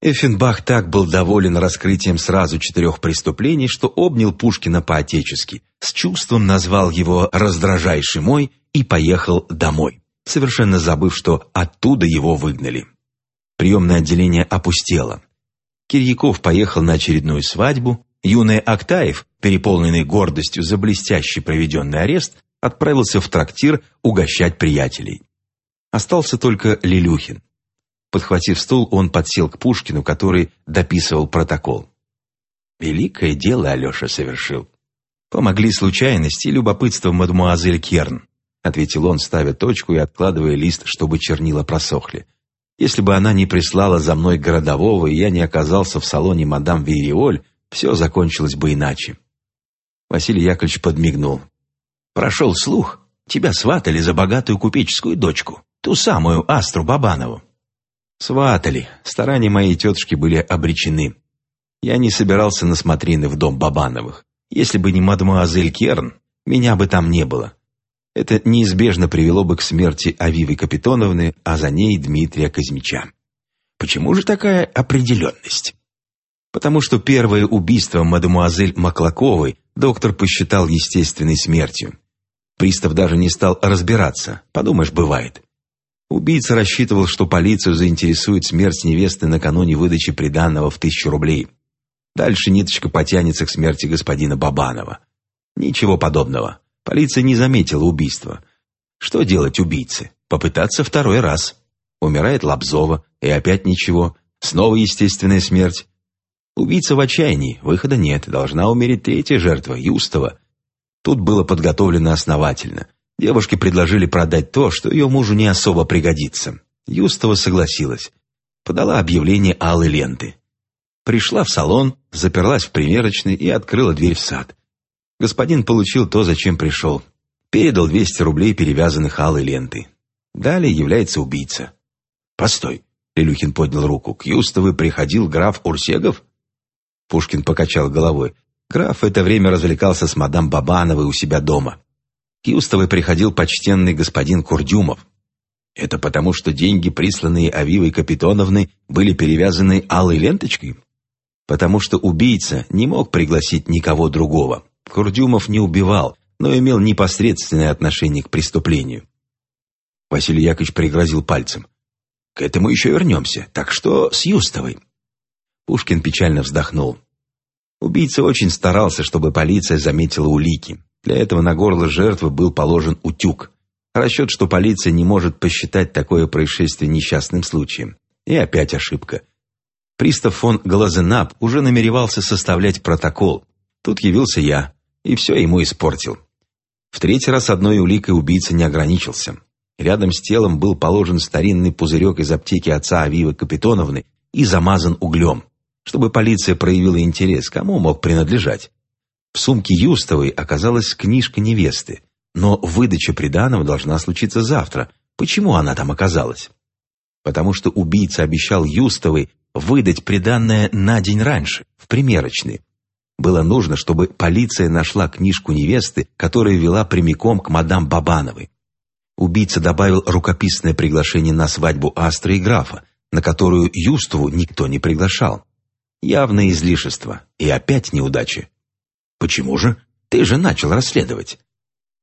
Эффенбах так был доволен раскрытием сразу четырех преступлений, что обнял Пушкина по-отечески, с чувством назвал его «раздражайший мой» и поехал домой, совершенно забыв, что оттуда его выгнали. Приемное отделение опустело. Кирьяков поехал на очередную свадьбу, юный Актаев, переполненный гордостью за блестящий проведенный арест, отправился в трактир угощать приятелей. Остался только Лилюхин. Подхватив стул, он подсел к Пушкину, который дописывал протокол. «Великое дело Алеша совершил. Помогли случайности и любопытство мадемуазель Керн», ответил он, ставя точку и откладывая лист, чтобы чернила просохли. «Если бы она не прислала за мной городового, и я не оказался в салоне мадам Вериоль, все закончилось бы иначе». Василий Яковлевич подмигнул. «Прошел слух, тебя сватали за богатую купеческую дочку, ту самую Астру Бабанову. Сватали. Старания моей тетушки были обречены. Я не собирался на смотрины в дом Бабановых. Если бы не мадемуазель Керн, меня бы там не было. Это неизбежно привело бы к смерти Авивы Капитоновны, а за ней Дмитрия Казмича. Почему же такая определенность? Потому что первое убийство мадемуазель Маклаковой доктор посчитал естественной смертью. Пристав даже не стал разбираться, подумаешь, бывает. Убийца рассчитывал, что полицию заинтересует смерть невесты накануне выдачи приданного в тысячу рублей. Дальше ниточка потянется к смерти господина Бабанова. Ничего подобного. Полиция не заметила убийства. Что делать убийце? Попытаться второй раз. Умирает Лобзова, и опять ничего. Снова естественная смерть. Убийца в отчаянии, выхода нет, должна умереть третья жертва, Юстова. Тут было подготовлено основательно – Девушке предложили продать то, что ее мужу не особо пригодится. Юстова согласилась. Подала объявление алой ленты. Пришла в салон, заперлась в примерочной и открыла дверь в сад. Господин получил то, зачем пришел. Передал 200 рублей, перевязанных алой лентой. Далее является убийца. «Постой!» — Лилюхин поднял руку. «К Юстовой приходил граф Урсегов?» Пушкин покачал головой. Граф в это время развлекался с мадам Бабановой у себя дома. К приходил почтенный господин Курдюмов. Это потому, что деньги, присланные Авивой Капитоновной, были перевязаны алой ленточкой? Потому что убийца не мог пригласить никого другого. Курдюмов не убивал, но имел непосредственное отношение к преступлению. Василий Яковлевич пригрозил пальцем. «К этому еще вернемся. Так что с Юстовой?» Пушкин печально вздохнул. Убийца очень старался, чтобы полиция заметила улики. Для этого на горло жертвы был положен утюг. Расчет, что полиция не может посчитать такое происшествие несчастным случаем. И опять ошибка. Пристав фон Глазенап уже намеревался составлять протокол. Тут явился я, и все ему испортил. В третий раз одной уликой убийца не ограничился. Рядом с телом был положен старинный пузырек из аптеки отца Авивы Капитоновны и замазан углем, чтобы полиция проявила интерес, кому мог принадлежать. В сумке Юстовой оказалась книжка невесты, но выдача приданого должна случиться завтра. Почему она там оказалась? Потому что убийца обещал Юстовой выдать приданное на день раньше, в примерочной. Было нужно, чтобы полиция нашла книжку невесты, которая вела прямиком к мадам Бабановой. Убийца добавил рукописное приглашение на свадьбу Астры и графа, на которую Юстову никто не приглашал. Явное излишество и опять неудача. Почему же? Ты же начал расследовать.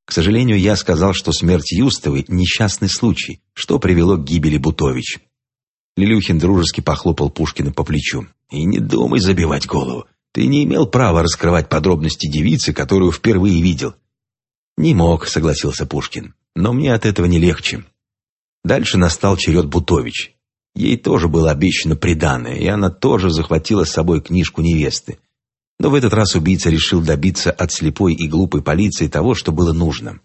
К сожалению, я сказал, что смерть Юстовой – несчастный случай, что привело к гибели Бутович. Лилюхин дружески похлопал Пушкина по плечу. «И не думай забивать голову. Ты не имел права раскрывать подробности девицы, которую впервые видел». «Не мог», — согласился Пушкин. «Но мне от этого не легче». Дальше настал черед Бутович. Ей тоже было обещано приданное, и она тоже захватила с собой книжку невесты. Но в этот раз убийца решил добиться от слепой и глупой полиции того, что было нужно.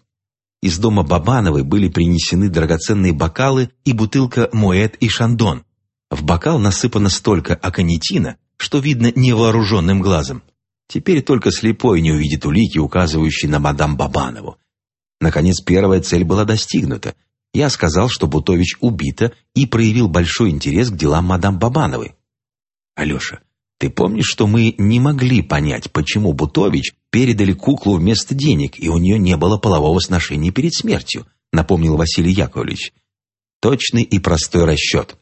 Из дома Бабановой были принесены драгоценные бокалы и бутылка Моэт и Шандон. В бокал насыпано столько аконитина, что видно невооруженным глазом. Теперь только слепой не увидит улики, указывающие на мадам Бабанову. Наконец, первая цель была достигнута. Я сказал, что Бутович убита и проявил большой интерес к делам мадам Бабановой. Алеша, ты помнишь, что мы не могли понять, почему Бутович передали куклу вместо денег, и у нее не было полового сношения перед смертью, напомнил Василий Яковлевич. Точный и простой расчет.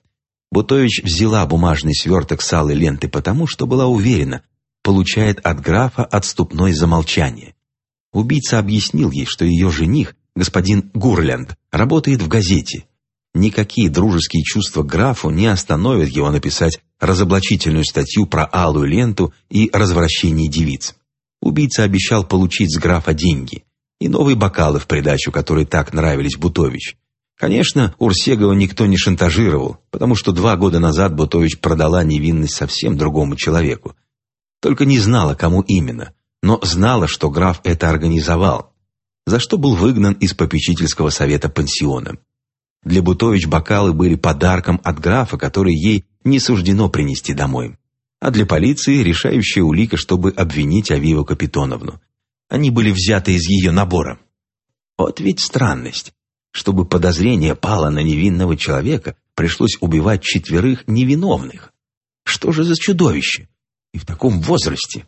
Бутович взяла бумажный сверток с алой ленты потому, что была уверена, получает от графа отступной замолчание. Убийца объяснил ей, что ее жених, господин Гурлянд, работает в газете. Никакие дружеские чувства графу не остановят его написать разоблачительную статью про алую ленту и развращение девиц. Убийца обещал получить с графа деньги и новые бокалы в придачу, которые так нравились Бутович. Конечно, Урсегова никто не шантажировал, потому что два года назад Бутович продала невинность совсем другому человеку. Только не знала, кому именно, но знала, что граф это организовал, за что был выгнан из попечительского совета пансиона. Для Бутович бокалы были подарком от графа, который ей не суждено принести домой. А для полиции решающая улика, чтобы обвинить Авиву Капитоновну. Они были взяты из ее набора. Вот ведь странность. Чтобы подозрение пало на невинного человека, пришлось убивать четверых невиновных. Что же за чудовище? И в таком возрасте.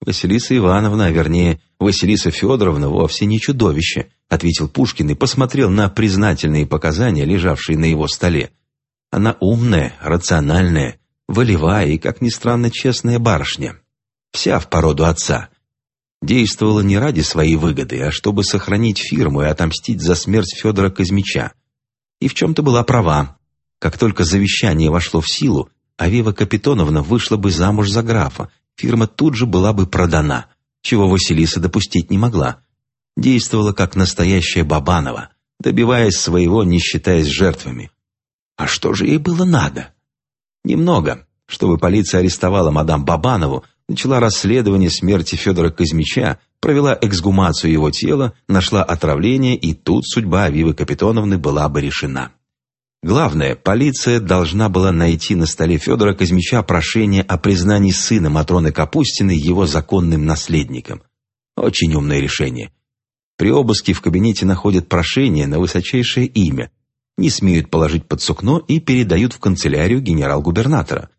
Василиса Ивановна, вернее, Василиса Федоровна вовсе не чудовище, ответил Пушкин и посмотрел на признательные показания, лежавшие на его столе. Она умная, рациональная, волевая и, как ни странно, честная барышня. Вся в породу отца. Действовала не ради своей выгоды, а чтобы сохранить фирму и отомстить за смерть Федора Казмича. И в чем-то была права. Как только завещание вошло в силу, Авива Капитоновна вышла бы замуж за графа, фирма тут же была бы продана, чего Василиса допустить не могла. Действовала как настоящая Бабанова, добиваясь своего, не считаясь жертвами. А что же ей было надо? Немного, чтобы полиция арестовала мадам Бабанову, начала расследование смерти Федора Казмича, провела эксгумацию его тела, нашла отравление, и тут судьба Авивы Капитоновны была бы решена. Главное, полиция должна была найти на столе Федора Казмича прошение о признании сына Матроны Капустиной его законным наследником. Очень умное решение. При обыске в кабинете находят прошение на высочайшее имя, не смеют положить под сукно и передают в канцелярию генерал-губернатора.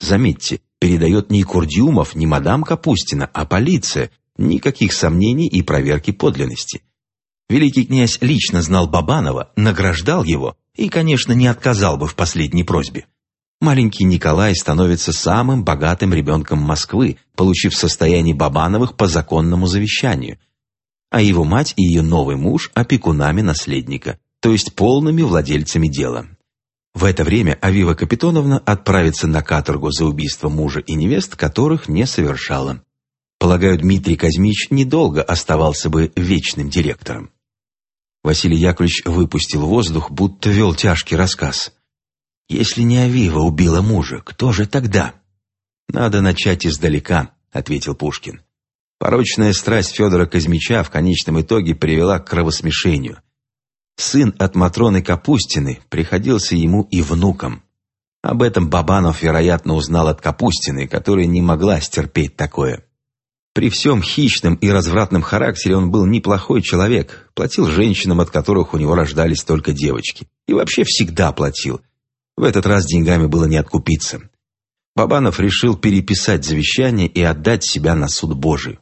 Заметьте, передает не Курдюмов, не мадам Капустина, а полиция. Никаких сомнений и проверки подлинности. Великий князь лично знал Бабанова, награждал его и, конечно, не отказал бы в последней просьбе. Маленький Николай становится самым богатым ребенком Москвы, получив состояние Бабановых по законному завещанию, а его мать и ее новый муж – опекунами наследника, то есть полными владельцами дела. В это время Авива Капитоновна отправится на каторгу за убийство мужа и невест, которых не совершала. Полагаю, Дмитрий Казмич недолго оставался бы вечным директором. Василий Яковлевич выпустил воздух, будто вел тяжкий рассказ. «Если не Авива убила мужа, кто же тогда?» «Надо начать издалека», — ответил Пушкин. Порочная страсть Федора Казмича в конечном итоге привела к кровосмешению. Сын от Матроны Капустины приходился ему и внуком. Об этом Бабанов, вероятно, узнал от Капустины, которая не могла стерпеть такое. При всем хищном и развратном характере он был неплохой человек, платил женщинам, от которых у него рождались только девочки. И вообще всегда платил. В этот раз деньгами было не откупиться. Бабанов решил переписать завещание и отдать себя на суд Божий.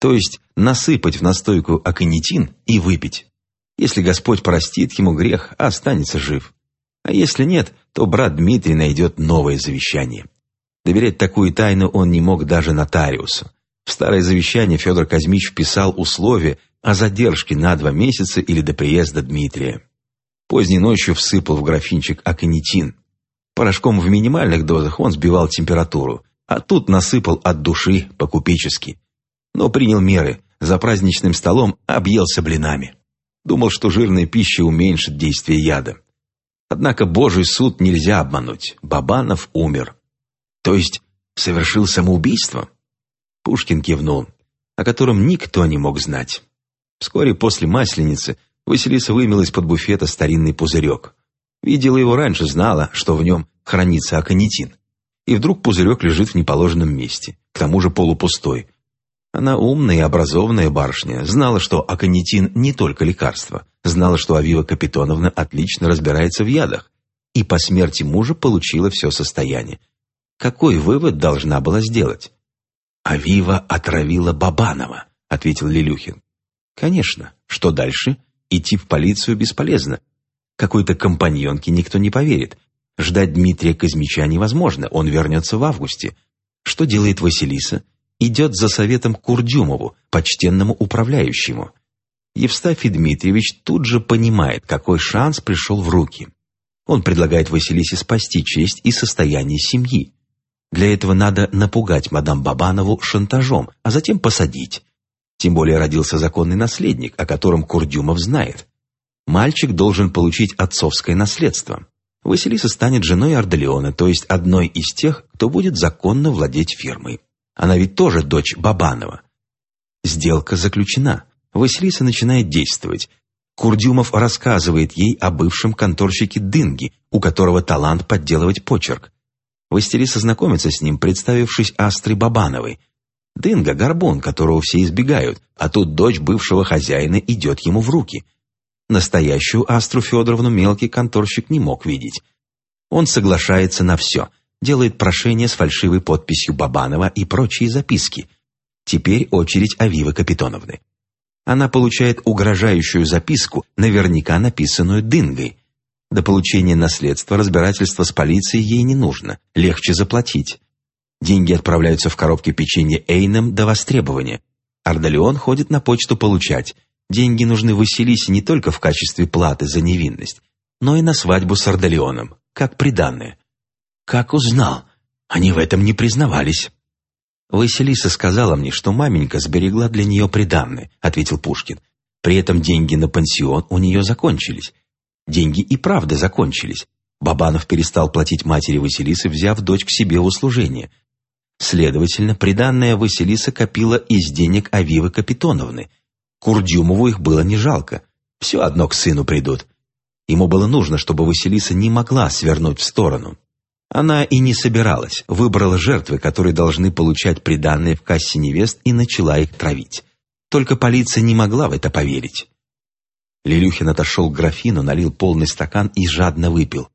То есть насыпать в настойку аконитин и выпить. Если Господь простит ему грех, останется жив. А если нет, то брат Дмитрий найдет новое завещание. Доверять такую тайну он не мог даже нотариусу. В старое завещание Федор Казмич вписал условие о задержке на два месяца или до приезда Дмитрия. Поздней ночью всыпал в графинчик аконитин. Порошком в минимальных дозах он сбивал температуру, а тут насыпал от души по-купечески. Но принял меры, за праздничным столом объелся блинами. Думал, что жирная пища уменьшит действие яда. Однако Божий суд нельзя обмануть. Бабанов умер. То есть совершил самоубийство? Пушкин кивнул, о котором никто не мог знать. Вскоре после Масленицы Василиса вымела из-под буфета старинный пузырек. Видела его раньше, знала, что в нем хранится аконитин. И вдруг пузырек лежит в неположенном месте, к тому же полупустой, она умная и образованная барышня, знала, что аконитин не только лекарство, знала, что Авива Капитоновна отлично разбирается в ядах, и по смерти мужа получила все состояние. Какой вывод должна была сделать? «Авива отравила Бабанова», — ответил Лилюхин. «Конечно. Что дальше? Идти в полицию бесполезно. Какой-то компаньонке никто не поверит. Ждать Дмитрия Казмича невозможно, он вернется в августе. Что делает Василиса? Идет за советом Курдюмову, почтенному управляющему. Евстафий Дмитриевич тут же понимает, какой шанс пришел в руки. Он предлагает Василисе спасти честь и состояние семьи. Для этого надо напугать мадам Бабанову шантажом, а затем посадить. Тем более родился законный наследник, о котором Курдюмов знает. Мальчик должен получить отцовское наследство. Василиса станет женой Арделеона, то есть одной из тех, кто будет законно владеть фирмой. Она ведь тоже дочь Бабанова. Сделка заключена. Василиса начинает действовать. Курдюмов рассказывает ей о бывшем конторщике Дынги, у которого талант подделывать почерк. Василиса знакомится с ним, представившись Астрой Бабановой. Дынга – горбун, которого все избегают, а тут дочь бывшего хозяина идет ему в руки – Настоящую Астру Федоровну мелкий конторщик не мог видеть. Он соглашается на все, делает прошение с фальшивой подписью Бабанова и прочие записки. Теперь очередь Авивы Капитоновны. Она получает угрожающую записку, наверняка написанную Дынгой. До получения наследства разбирательства с полицией ей не нужно, легче заплатить. Деньги отправляются в коробке печенья Эйном до востребования. Ардалион ходит на почту получать – Деньги нужны Василисе не только в качестве платы за невинность, но и на свадьбу с Ардалионом, как приданное. Как узнал? Они в этом не признавались. «Василиса сказала мне, что маменька сберегла для нее приданное», — ответил Пушкин. «При этом деньги на пансион у нее закончились. Деньги и правда закончились. Бабанов перестал платить матери Василисы, взяв дочь к себе в услужение. Следовательно, приданное Василиса копила из денег Авивы Капитоновны, Курдюмову их было не жалко. Все одно к сыну придут. Ему было нужно, чтобы Василиса не могла свернуть в сторону. Она и не собиралась, выбрала жертвы, которые должны получать приданные в кассе невест, и начала их травить. Только полиция не могла в это поверить. Лилюхин отошел к графину, налил полный стакан и жадно выпил.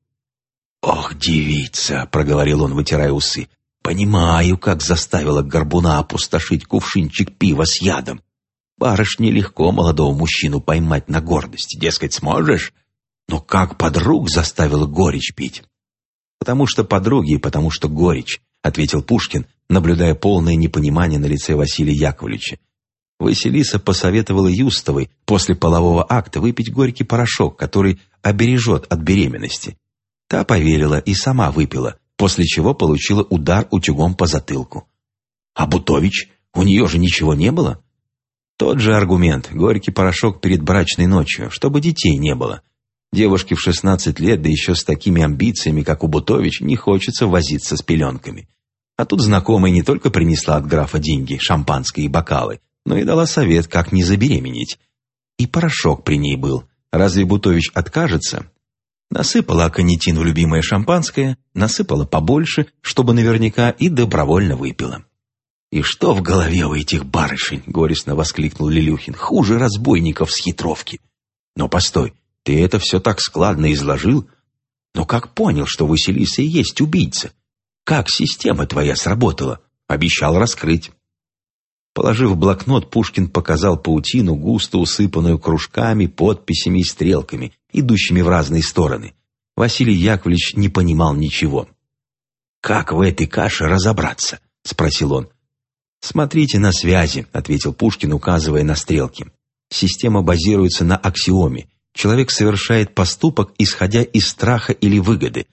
«Ох, девица!» — проговорил он, вытирая усы. «Понимаю, как заставила горбуна опустошить кувшинчик пива с ядом. Барышне легко молодого мужчину поймать на гордость. Дескать, сможешь? Но как подруг заставила горечь пить? Потому что подруги потому что горечь, ответил Пушкин, наблюдая полное непонимание на лице Василия Яковлевича. Василиса посоветовала Юстовой после полового акта выпить горький порошок, который обережет от беременности. Та поверила и сама выпила, после чего получила удар утюгом по затылку. А Бутович? У нее же ничего не было? Тот же аргумент, горький порошок перед брачной ночью, чтобы детей не было. Девушке в 16 лет, да еще с такими амбициями, как у Бутович, не хочется возиться с пеленками. А тут знакомая не только принесла от графа деньги, шампанское и бокалы, но и дала совет, как не забеременеть. И порошок при ней был. Разве Бутович откажется? Насыпала аконитин в любимое шампанское, насыпала побольше, чтобы наверняка и добровольно выпила. «И что в голове у этих барышень?» — горестно воскликнул Лилюхин. «Хуже разбойников с хитровки». «Но постой, ты это все так складно изложил. Но как понял, что Василиса и есть убийца? Как система твоя сработала? Обещал раскрыть». Положив блокнот, Пушкин показал паутину, густо усыпанную кружками, подписями и стрелками, идущими в разные стороны. Василий Яковлевич не понимал ничего. «Как в этой каше разобраться?» — спросил он. «Смотрите на связи», — ответил Пушкин, указывая на стрелки. «Система базируется на аксиоме. Человек совершает поступок, исходя из страха или выгоды.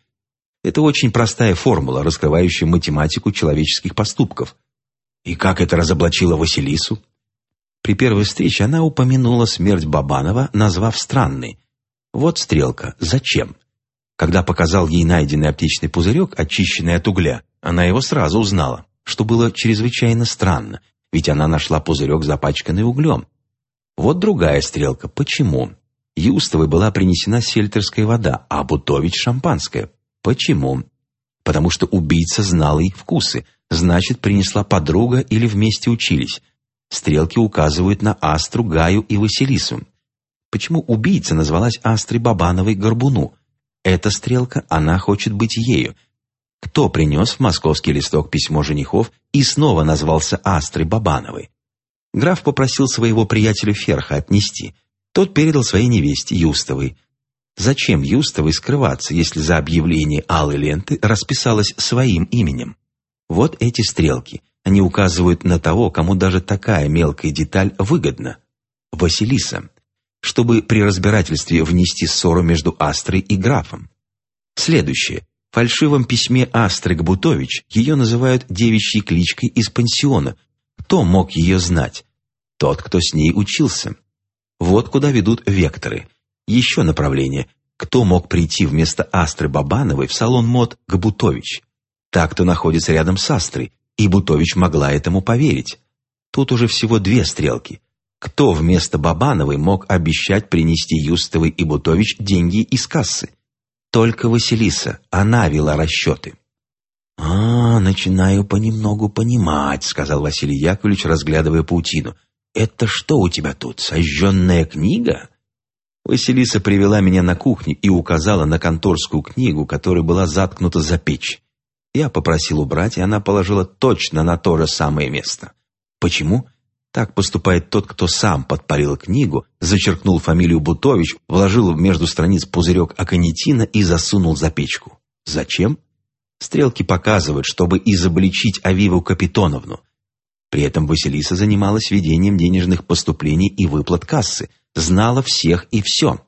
Это очень простая формула, раскрывающая математику человеческих поступков. И как это разоблачило Василису? При первой встрече она упомянула смерть Бабанова, назвав странной. Вот стрелка. Зачем? Когда показал ей найденный аптечный пузырек, очищенный от угля, она его сразу узнала что было чрезвычайно странно, ведь она нашла пузырек, запачканный углем. Вот другая стрелка. Почему? Юстовой была принесена сельтерская вода, а Бутович – шампанское. Почему? Потому что убийца знала их вкусы, значит, принесла подруга или вместе учились. Стрелки указывают на Астру, Гаю и Василису. Почему убийца назвалась Астрой Бабановой Горбуну? Эта стрелка, она хочет быть ею, кто принес в московский листок письмо женихов и снова назвался Астрой Бабановой. Граф попросил своего приятеля Ферха отнести. Тот передал своей невесте Юстовой. Зачем Юстовой скрываться, если за объявление алой ленты расписалась своим именем? Вот эти стрелки. Они указывают на того, кому даже такая мелкая деталь выгодна. Василиса. Чтобы при разбирательстве внести ссору между Астрой и графом. Следующее. В фальшивом письме Астры Гбутович ее называют девичьей кличкой из пансиона. Кто мог ее знать? Тот, кто с ней учился. Вот куда ведут векторы. Еще направление. Кто мог прийти вместо Астры Бабановой в салон мод Габутович? Так, кто находится рядом с Астрой, и Бутович могла этому поверить. Тут уже всего две стрелки. Кто вместо Бабановой мог обещать принести Юстовой и Бутович деньги из кассы? Только Василиса, она вела расчеты. «А, начинаю понемногу понимать», — сказал Василий Яковлевич, разглядывая паутину. «Это что у тебя тут, сожженная книга?» Василиса привела меня на кухню и указала на конторскую книгу, которая была заткнута за печь. Я попросил убрать, и она положила точно на то же самое место. Почему? Так поступает тот, кто сам подпалил книгу, зачеркнул фамилию Бутович, вложил между страниц пузырек аконитина и засунул за печку. Зачем? Стрелки показывают, чтобы изобличить Авиву Капитоновну. При этом Василиса занималась ведением денежных поступлений и выплат кассы, знала всех и все.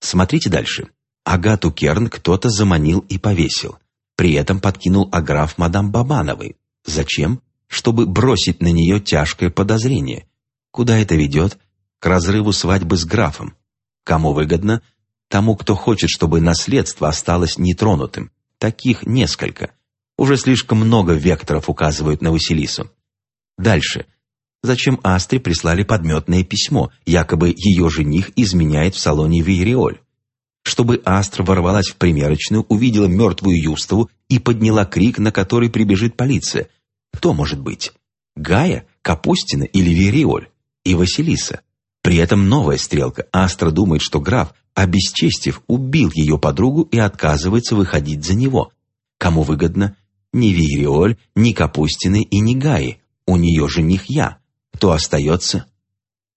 Смотрите дальше. Агату Керн кто-то заманил и повесил. При этом подкинул аграф мадам Бабановой. Зачем? Чтобы бросить на нее тяжкое подозрение. Куда это ведет? К разрыву свадьбы с графом. Кому выгодно? Тому, кто хочет, чтобы наследство осталось нетронутым. Таких несколько. Уже слишком много векторов указывают на Василису. Дальше. Зачем Астре прислали подметное письмо, якобы ее жених изменяет в салоне Вейриоль? Чтобы Астра ворвалась в примерочную, увидела мертвую Юстову и подняла крик, на который прибежит полиция. Кто может быть? Гая, Капустина или Вериоль? И Василиса. При этом новая стрелка. Астра думает, что граф, обесчестив, убил ее подругу и отказывается выходить за него. Кому выгодно? Ни Вериоль, ни Капустины и ни Гаи. У нее жених я. Кто остается?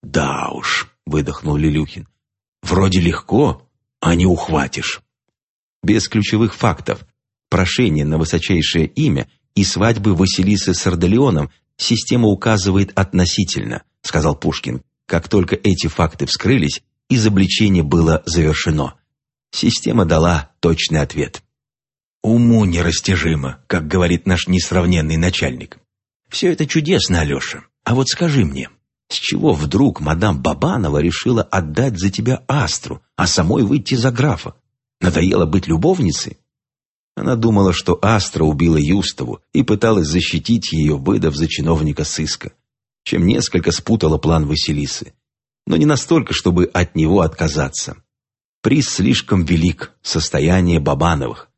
«Да уж», — выдохнул Лилюхин. «Вроде легко, а не ухватишь. Без ключевых фактов, прошение на высочайшее имя и свадьбы Василисы с Ардалионом система указывает относительно, сказал Пушкин. Как только эти факты вскрылись, изобличение было завершено. Система дала точный ответ. «Уму нерастяжимо», как говорит наш несравненный начальник. «Все это чудесно, Алеша. А вот скажи мне, с чего вдруг мадам Бабанова решила отдать за тебя Астру, а самой выйти за графа? Надоело быть любовницей? Она думала, что Астра убила Юстову и пыталась защитить ее, выдав за чиновника сыска, чем несколько спутала план Василисы. Но не настолько, чтобы от него отказаться. Приз слишком велик, состояние Бабановых.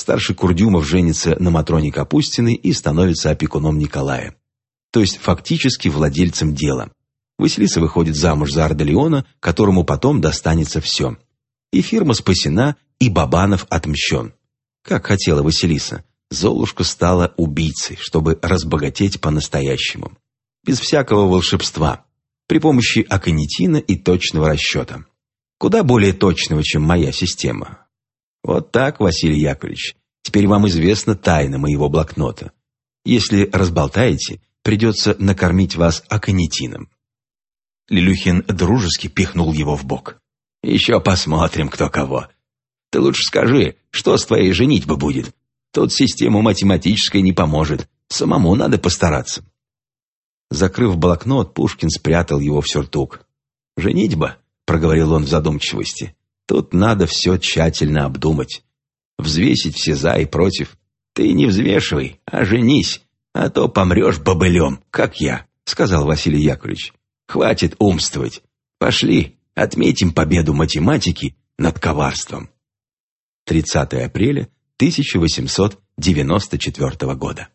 Старший Курдюмов женится на Матроне Капустиной и становится опекуном Николая то есть фактически владельцем дела. Василиса выходит замуж за Ардалиона, которому потом достанется все. И фирма спасена, и Бабанов отмщен. Как хотела Василиса, Золушка стала убийцей, чтобы разбогатеть по-настоящему. Без всякого волшебства, при помощи аконитина и точного расчета. Куда более точного, чем моя система. Вот так, Василий Яковлевич, теперь вам известна тайна моего блокнота. Если разболтаете, придется накормить вас аконитином». Лилюхин дружески пихнул его в бок. «Еще посмотрим, кто кого. Ты лучше скажи, что с твоей женитьбой будет? Тут система математическая не поможет. Самому надо постараться». Закрыв блокнот, Пушкин спрятал его в сюртук. «Женитьба», — проговорил он в задумчивости, — «тут надо все тщательно обдумать. Взвесить все за и против. Ты не взвешивай, а женись. «А то помрешь бобылем, как я», — сказал Василий Яковлевич. «Хватит умствовать. Пошли, отметим победу математики над коварством». 30 апреля 1894 года.